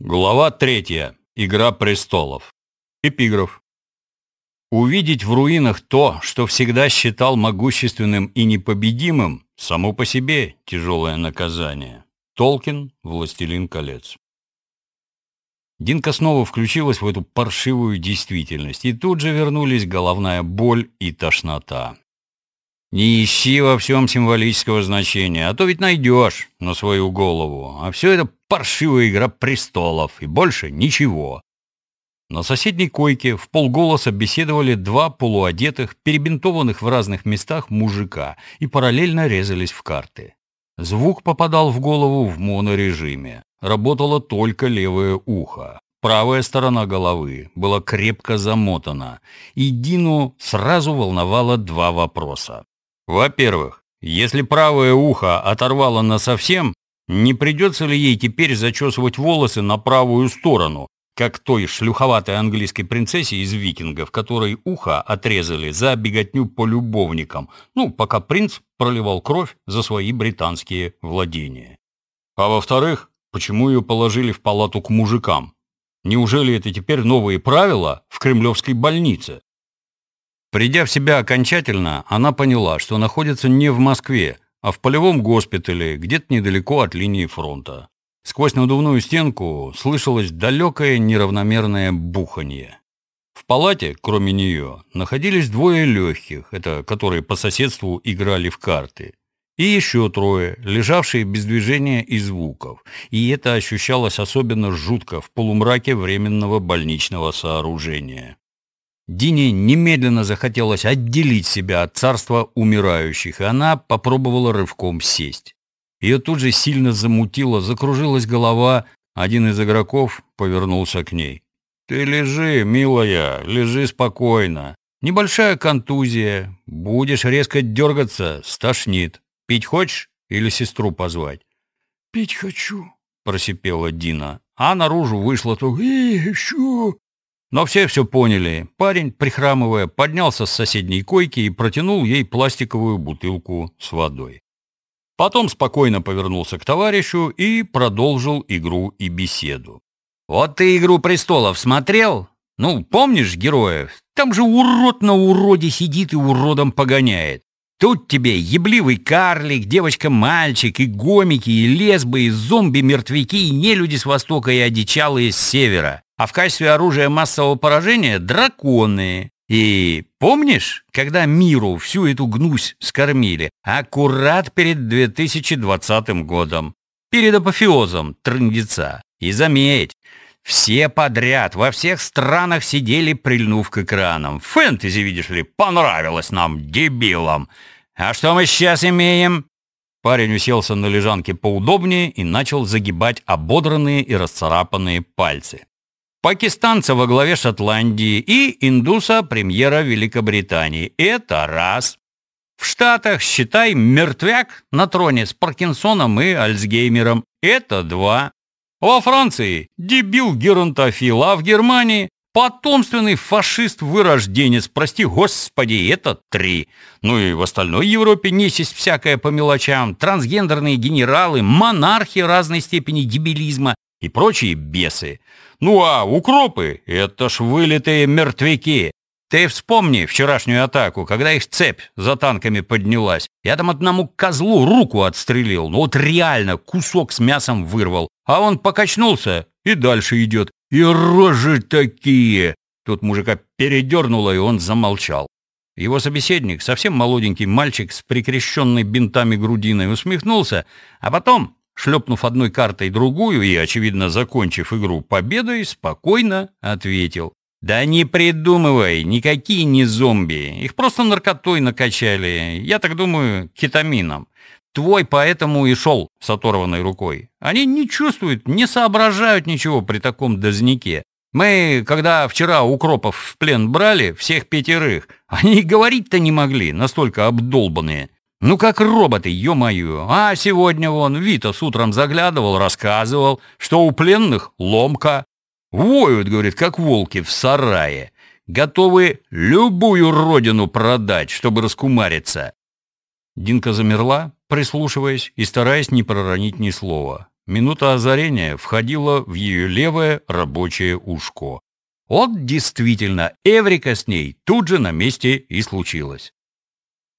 Глава третья. Игра престолов. Эпиграф. Увидеть в руинах то, что всегда считал могущественным и непобедимым, само по себе тяжелое наказание. Толкин, «Властелин колец». Динка снова включилась в эту паршивую действительность, и тут же вернулись головная боль и тошнота. Не ищи во всем символического значения, а то ведь найдешь на свою голову. А все это паршивая игра престолов, и больше ничего. На соседней койке в полголоса беседовали два полуодетых, перебинтованных в разных местах мужика и параллельно резались в карты. Звук попадал в голову в монорежиме. Работало только левое ухо. Правая сторона головы была крепко замотана, и Дину сразу волновало два вопроса. Во-первых, если правое ухо оторвало насовсем, не придется ли ей теперь зачесывать волосы на правую сторону, как той шлюховатой английской принцессе из викингов, которой ухо отрезали за беготню по любовникам, ну, пока принц проливал кровь за свои британские владения. А во-вторых, почему ее положили в палату к мужикам? Неужели это теперь новые правила в кремлевской больнице? Придя в себя окончательно, она поняла, что находится не в Москве, а в полевом госпитале, где-то недалеко от линии фронта. Сквозь надувную стенку слышалось далекое неравномерное буханье. В палате, кроме нее, находились двое легких, это которые по соседству играли в карты, и еще трое, лежавшие без движения и звуков, и это ощущалось особенно жутко в полумраке временного больничного сооружения. Дине немедленно захотелось отделить себя от царства умирающих, и она попробовала рывком сесть. Ее тут же сильно замутило, закружилась голова. Один из игроков повернулся к ней. «Ты лежи, милая, лежи спокойно. Небольшая контузия. Будешь резко дергаться, стошнит. Пить хочешь или сестру позвать?» «Пить хочу», — просипела Дина. А наружу вышла то «Еще!» Но все все поняли. Парень, прихрамывая, поднялся с соседней койки и протянул ей пластиковую бутылку с водой. Потом спокойно повернулся к товарищу и продолжил игру и беседу. «Вот ты «Игру престолов» смотрел? Ну, помнишь героев? Там же урод на уроде сидит и уродом погоняет. Тут тебе ебливый карлик, девочка-мальчик, и гомики, и лесбы, и зомби-мертвяки, и нелюди с востока, и одичалые с севера а в качестве оружия массового поражения — драконы. И помнишь, когда миру всю эту гнусь скормили? Аккурат перед 2020 годом. Перед апофеозом трындеца. И заметь, все подряд во всех странах сидели, прильнув к экранам. Фэнтези, видишь ли, понравилось нам, дебилам. А что мы сейчас имеем? Парень уселся на лежанке поудобнее и начал загибать ободранные и расцарапанные пальцы пакистанца во главе Шотландии и индуса премьера Великобритании. Это раз. В Штатах, считай, мертвяк на троне с Паркинсоном и Альцгеймером. Это два. Во Франции дебил геронтофил, а в Германии потомственный фашист-вырожденец, прости господи, это три. Ну и в остальной Европе нечисть всякая по мелочам, трансгендерные генералы, монархи разной степени дебилизма и прочие бесы. Ну а укропы — это ж вылитые мертвяки. Ты вспомни вчерашнюю атаку, когда их цепь за танками поднялась. Я там одному козлу руку отстрелил, ну вот реально кусок с мясом вырвал. А он покачнулся и дальше идет. И рожи такие! Тут мужика передернуло, и он замолчал. Его собеседник, совсем молоденький мальчик с прикрещенной бинтами грудиной, усмехнулся, а потом шлепнув одной картой другую и, очевидно, закончив игру победой, спокойно ответил. «Да не придумывай, никакие не зомби. Их просто наркотой накачали. Я так думаю, кетамином. Твой поэтому и шел с оторванной рукой. Они не чувствуют, не соображают ничего при таком дозняке. Мы, когда вчера укропов в плен брали, всех пятерых, они говорить-то не могли, настолько обдолбанные. Ну, как роботы, ё-моё. А сегодня вон Витас утром заглядывал, рассказывал, что у пленных ломка. Воют, говорит, как волки в сарае. Готовы любую родину продать, чтобы раскумариться. Динка замерла, прислушиваясь и стараясь не проронить ни слова. Минута озарения входила в ее левое рабочее ушко. Вот действительно, Эврика с ней тут же на месте и случилась.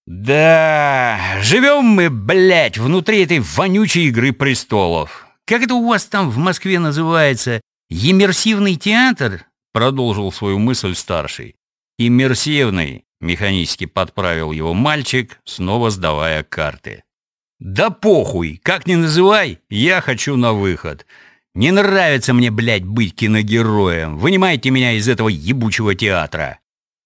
«Да, живем мы, блядь, внутри этой вонючей игры престолов. Как это у вас там в Москве называется? Иммерсивный театр?» Продолжил свою мысль старший. «Иммерсивный», — механически подправил его мальчик, снова сдавая карты. «Да похуй, как ни называй, я хочу на выход. Не нравится мне, блядь, быть киногероем. Вынимайте меня из этого ебучего театра.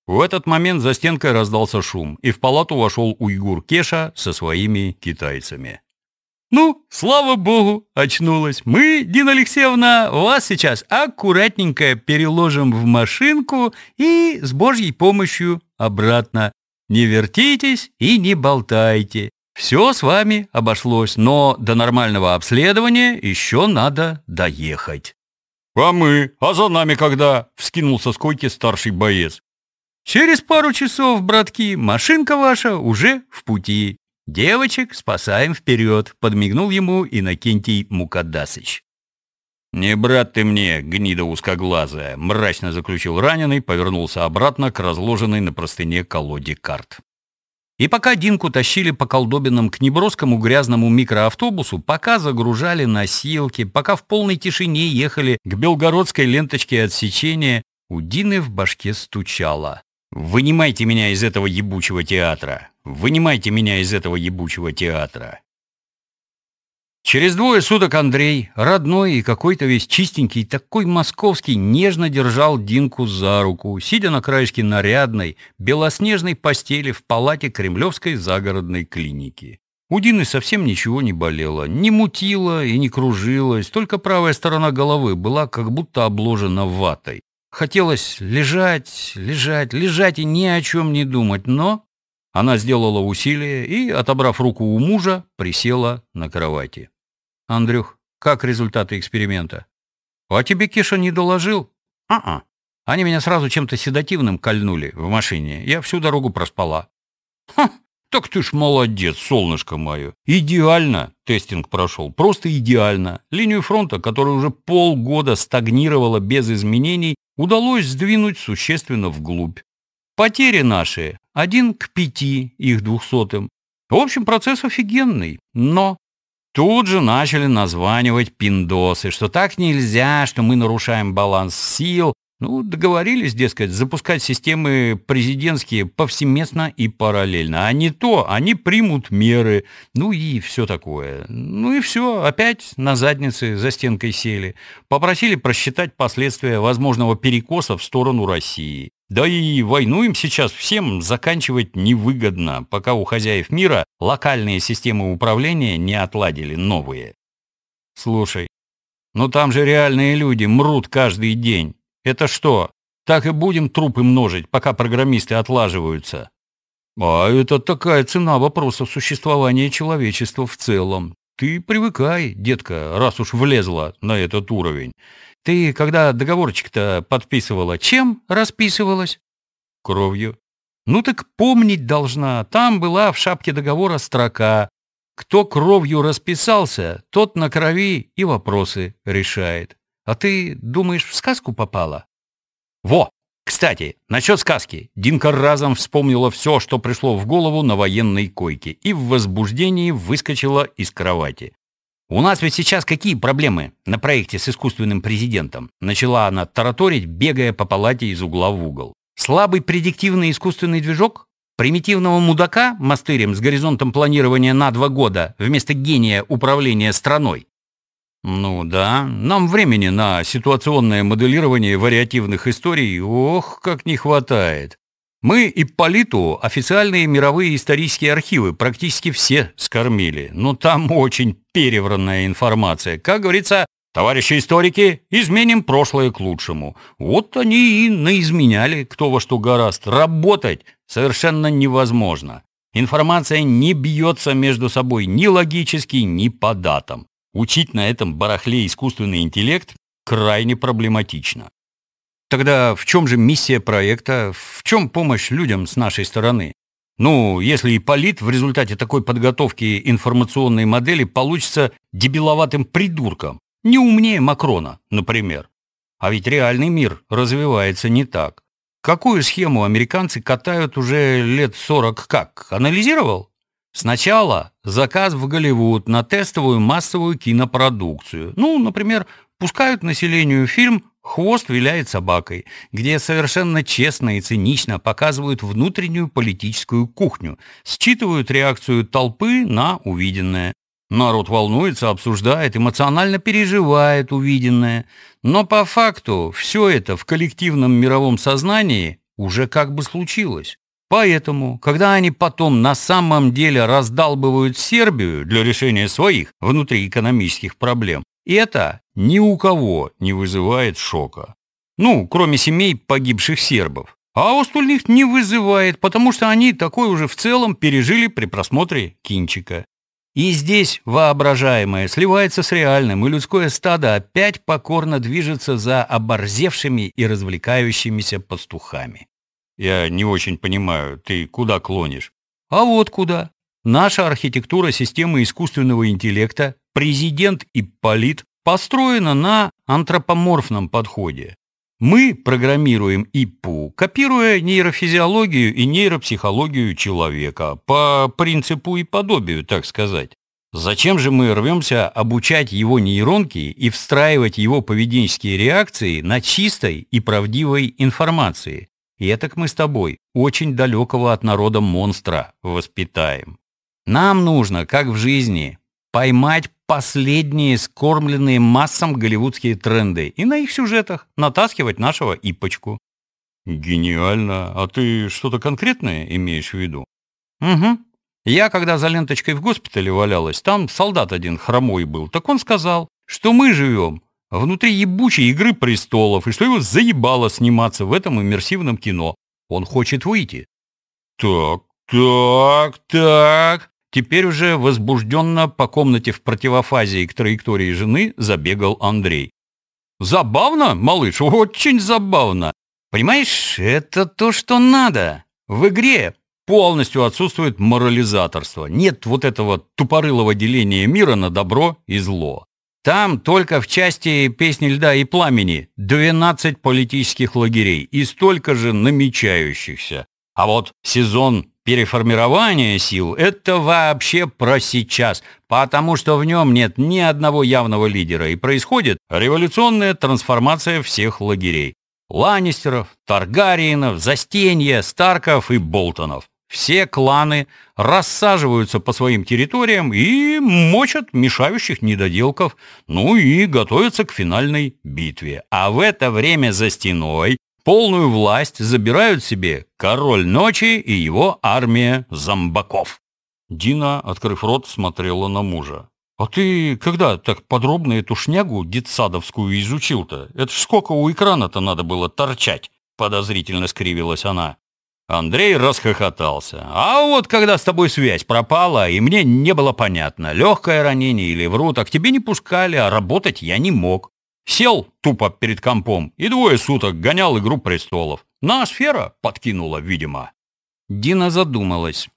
В этот момент за стенкой раздался шум, и в палату вошел уйгур Кеша со своими китайцами. «Ну, слава богу, очнулась. Мы, Дина Алексеевна, вас сейчас аккуратненько переложим в машинку и с божьей помощью обратно. Не вертитесь и не болтайте. Все с вами обошлось, но до нормального обследования еще надо доехать. «А мы? А за нами когда?» — вскинулся с койки старший боец. «Через пару часов, братки, машинка ваша уже в пути. Девочек спасаем вперед», — подмигнул ему Иннокентий Мукадасыч. «Не брат ты мне, гнида узкоглазая», — мрачно заключил раненый, повернулся обратно к разложенной на простыне колоде карт. И пока Динку тащили по колдобинам к неброскому грязному микроавтобусу, пока загружали носилки, пока в полной тишине ехали к белгородской ленточке отсечения, у Дины в башке стучало. «Вынимайте меня из этого ебучего театра! Вынимайте меня из этого ебучего театра!» Через двое суток Андрей, родной и какой-то весь чистенький, такой московский, нежно держал Динку за руку, сидя на краешке нарядной, белоснежной постели в палате Кремлевской загородной клиники. У Дины совсем ничего не болело, не мутило и не кружилось, только правая сторона головы была как будто обложена ватой. Хотелось лежать, лежать, лежать и ни о чем не думать, но она сделала усилие и, отобрав руку у мужа, присела на кровати. «Андрюх, как результаты эксперимента?» «А тебе Киша не доложил?» «А-а. Они меня сразу чем-то седативным кольнули в машине. Я всю дорогу проспала». «Ха, так ты ж молодец, солнышко мое. Идеально тестинг прошел, просто идеально. Линию фронта, которая уже полгода стагнировала без изменений, удалось сдвинуть существенно вглубь. Потери наши один к пяти их двухсотым. В общем, процесс офигенный, но тут же начали названивать пиндосы, что так нельзя, что мы нарушаем баланс сил. Ну, договорились, дескать, запускать системы президентские повсеместно и параллельно. А не то, они примут меры. Ну и все такое. Ну и все, опять на заднице за стенкой сели. Попросили просчитать последствия возможного перекоса в сторону России. Да и войну им сейчас всем заканчивать невыгодно, пока у хозяев мира локальные системы управления не отладили новые. Слушай, ну там же реальные люди мрут каждый день. Это что, так и будем трупы множить, пока программисты отлаживаются? А это такая цена вопроса существования человечества в целом. Ты привыкай, детка, раз уж влезла на этот уровень. Ты, когда договорчик-то подписывала, чем расписывалась? Кровью. Ну так помнить должна. Там была в шапке договора строка. Кто кровью расписался, тот на крови и вопросы решает. А ты, думаешь, в сказку попала? Во! Кстати, насчет сказки. Динка разом вспомнила все, что пришло в голову на военной койке, и в возбуждении выскочила из кровати. «У нас ведь сейчас какие проблемы на проекте с искусственным президентом?» Начала она тараторить, бегая по палате из угла в угол. «Слабый предиктивный искусственный движок? Примитивного мудака мастырем с горизонтом планирования на два года вместо гения управления страной? Ну да, нам времени на ситуационное моделирование вариативных историй, ох, как не хватает. Мы Ипполиту официальные мировые исторические архивы практически все скормили, но там очень перевранная информация. Как говорится, товарищи историки, изменим прошлое к лучшему. Вот они и наизменяли кто во что гораст. Работать совершенно невозможно. Информация не бьется между собой ни логически, ни по датам. Учить на этом барахле искусственный интеллект крайне проблематично. Тогда в чем же миссия проекта, в чем помощь людям с нашей стороны? Ну, если Ипполит в результате такой подготовки информационной модели получится дебиловатым придурком, не умнее Макрона, например. А ведь реальный мир развивается не так. Какую схему американцы катают уже лет 40 как? Анализировал? Сначала заказ в Голливуд на тестовую массовую кинопродукцию. Ну, например, пускают населению фильм «Хвост виляет собакой», где совершенно честно и цинично показывают внутреннюю политическую кухню, считывают реакцию толпы на увиденное. Народ волнуется, обсуждает, эмоционально переживает увиденное. Но по факту все это в коллективном мировом сознании уже как бы случилось. Поэтому, когда они потом на самом деле раздалбывают Сербию для решения своих внутриэкономических проблем, это ни у кого не вызывает шока. Ну, кроме семей погибших сербов. А у остальных не вызывает, потому что они такой уже в целом пережили при просмотре кинчика. И здесь воображаемое сливается с реальным, и людское стадо опять покорно движется за оборзевшими и развлекающимися пастухами. Я не очень понимаю, ты куда клонишь? А вот куда. Наша архитектура системы искусственного интеллекта, президент и полит, построена на антропоморфном подходе. Мы программируем ИПУ, копируя нейрофизиологию и нейропсихологию человека, по принципу и подобию, так сказать. Зачем же мы рвемся обучать его нейронки и встраивать его поведенческие реакции на чистой и правдивой информации? И это мы с тобой очень далекого от народа монстра воспитаем. Нам нужно, как в жизни, поймать последние скормленные массам голливудские тренды и на их сюжетах натаскивать нашего ипочку. Гениально. А ты что-то конкретное имеешь в виду? Угу. Я, когда за ленточкой в госпитале валялась, там солдат один хромой был, так он сказал, что мы живем внутри ебучей «Игры престолов» и что его заебало сниматься в этом иммерсивном кино. Он хочет выйти. Так, так, так. Теперь уже возбужденно по комнате в противофазии к траектории жены забегал Андрей. «Забавно, малыш, очень забавно. Понимаешь, это то, что надо. В игре полностью отсутствует морализаторство. Нет вот этого тупорылого деления мира на добро и зло. Там только в части «Песни льда и пламени» 12 политических лагерей и столько же намечающихся. А вот сезон переформирование сил – это вообще про сейчас, потому что в нем нет ни одного явного лидера и происходит революционная трансформация всех лагерей. Ланнистеров, Таргариенов, Застенья, Старков и Болтонов. Все кланы рассаживаются по своим территориям и мочат мешающих недоделков, ну и готовятся к финальной битве. А в это время за стеной Полную власть забирают себе король ночи и его армия зомбаков. Дина, открыв рот, смотрела на мужа. «А ты когда так подробно эту шнягу детсадовскую изучил-то? Это ж сколько у экрана-то надо было торчать?» Подозрительно скривилась она. Андрей расхохотался. «А вот когда с тобой связь пропала, и мне не было понятно, легкое ранение или врут, а к тебе не пускали, а работать я не мог. Сел тупо перед компом и двое суток гонял «Игру престолов». На сфера подкинула, видимо. Дина задумалась.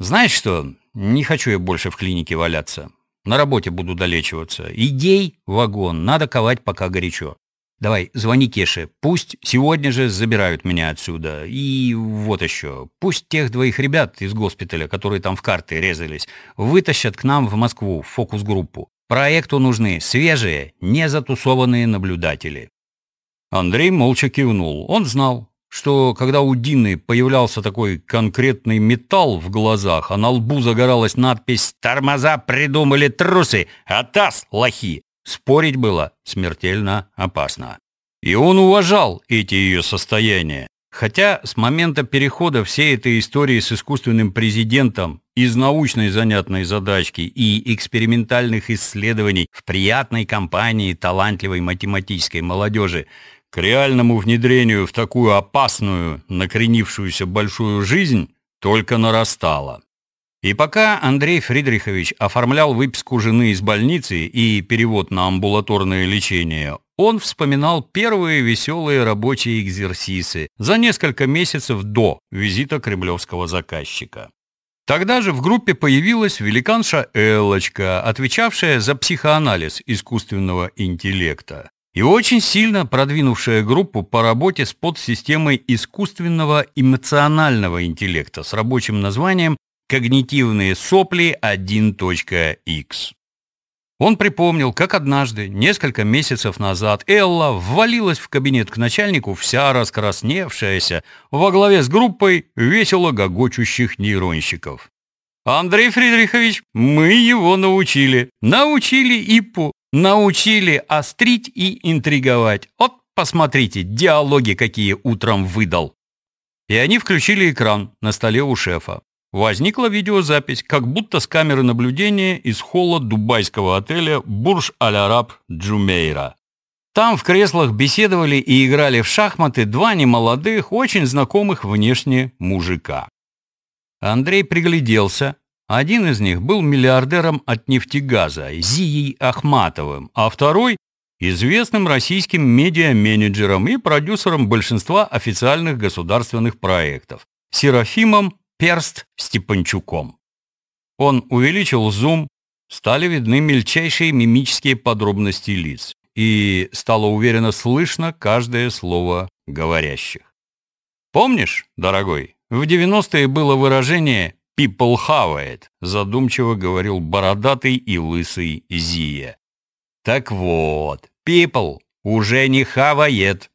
«Знаешь что, не хочу я больше в клинике валяться. На работе буду долечиваться. Идей вагон, надо ковать пока горячо. Давай, звони Кеше, пусть сегодня же забирают меня отсюда. И вот еще, пусть тех двоих ребят из госпиталя, которые там в карты резались, вытащат к нам в Москву в фокус-группу. Проекту нужны свежие, не затусованные наблюдатели. Андрей молча кивнул. Он знал, что когда у Дины появлялся такой конкретный металл в глазах, а на лбу загоралась надпись «Тормоза придумали трусы, а таз лохи», спорить было смертельно опасно. И он уважал эти ее состояния. Хотя с момента перехода всей этой истории с искусственным президентом из научной занятной задачки и экспериментальных исследований в приятной компании талантливой математической молодежи к реальному внедрению в такую опасную, накренившуюся большую жизнь только нарастала. И пока Андрей Фридрихович оформлял выписку жены из больницы и перевод на амбулаторное лечение, он вспоминал первые веселые рабочие экзерсисы за несколько месяцев до визита кремлевского заказчика. Тогда же в группе появилась великанша Эллочка, отвечавшая за психоанализ искусственного интеллекта и очень сильно продвинувшая группу по работе с подсистемой искусственного эмоционального интеллекта с рабочим названием когнитивные сопли 1.x. Он припомнил, как однажды, несколько месяцев назад, Элла ввалилась в кабинет к начальнику, вся раскрасневшаяся, во главе с группой весело гогочущих нейронщиков. «Андрей Фридрихович, мы его научили. Научили ИПу, научили острить и интриговать. Вот, посмотрите, диалоги какие утром выдал». И они включили экран на столе у шефа. Возникла видеозапись, как будто с камеры наблюдения из холла дубайского отеля «Бурж Аль-Араб Джумейра». Там в креслах беседовали и играли в шахматы два немолодых, очень знакомых внешне мужика. Андрей пригляделся. Один из них был миллиардером от нефтегаза, Зией Ахматовым, а второй – известным российским медиа-менеджером и продюсером большинства официальных государственных проектов, Серафимом перст Степанчуком. Он увеличил зум, стали видны мельчайшие мимические подробности лиц, и стало уверенно слышно каждое слово говорящих. «Помнишь, дорогой, в 90-е было выражение «people хавает», задумчиво говорил бородатый и лысый Зия. Так вот, people уже не хавает,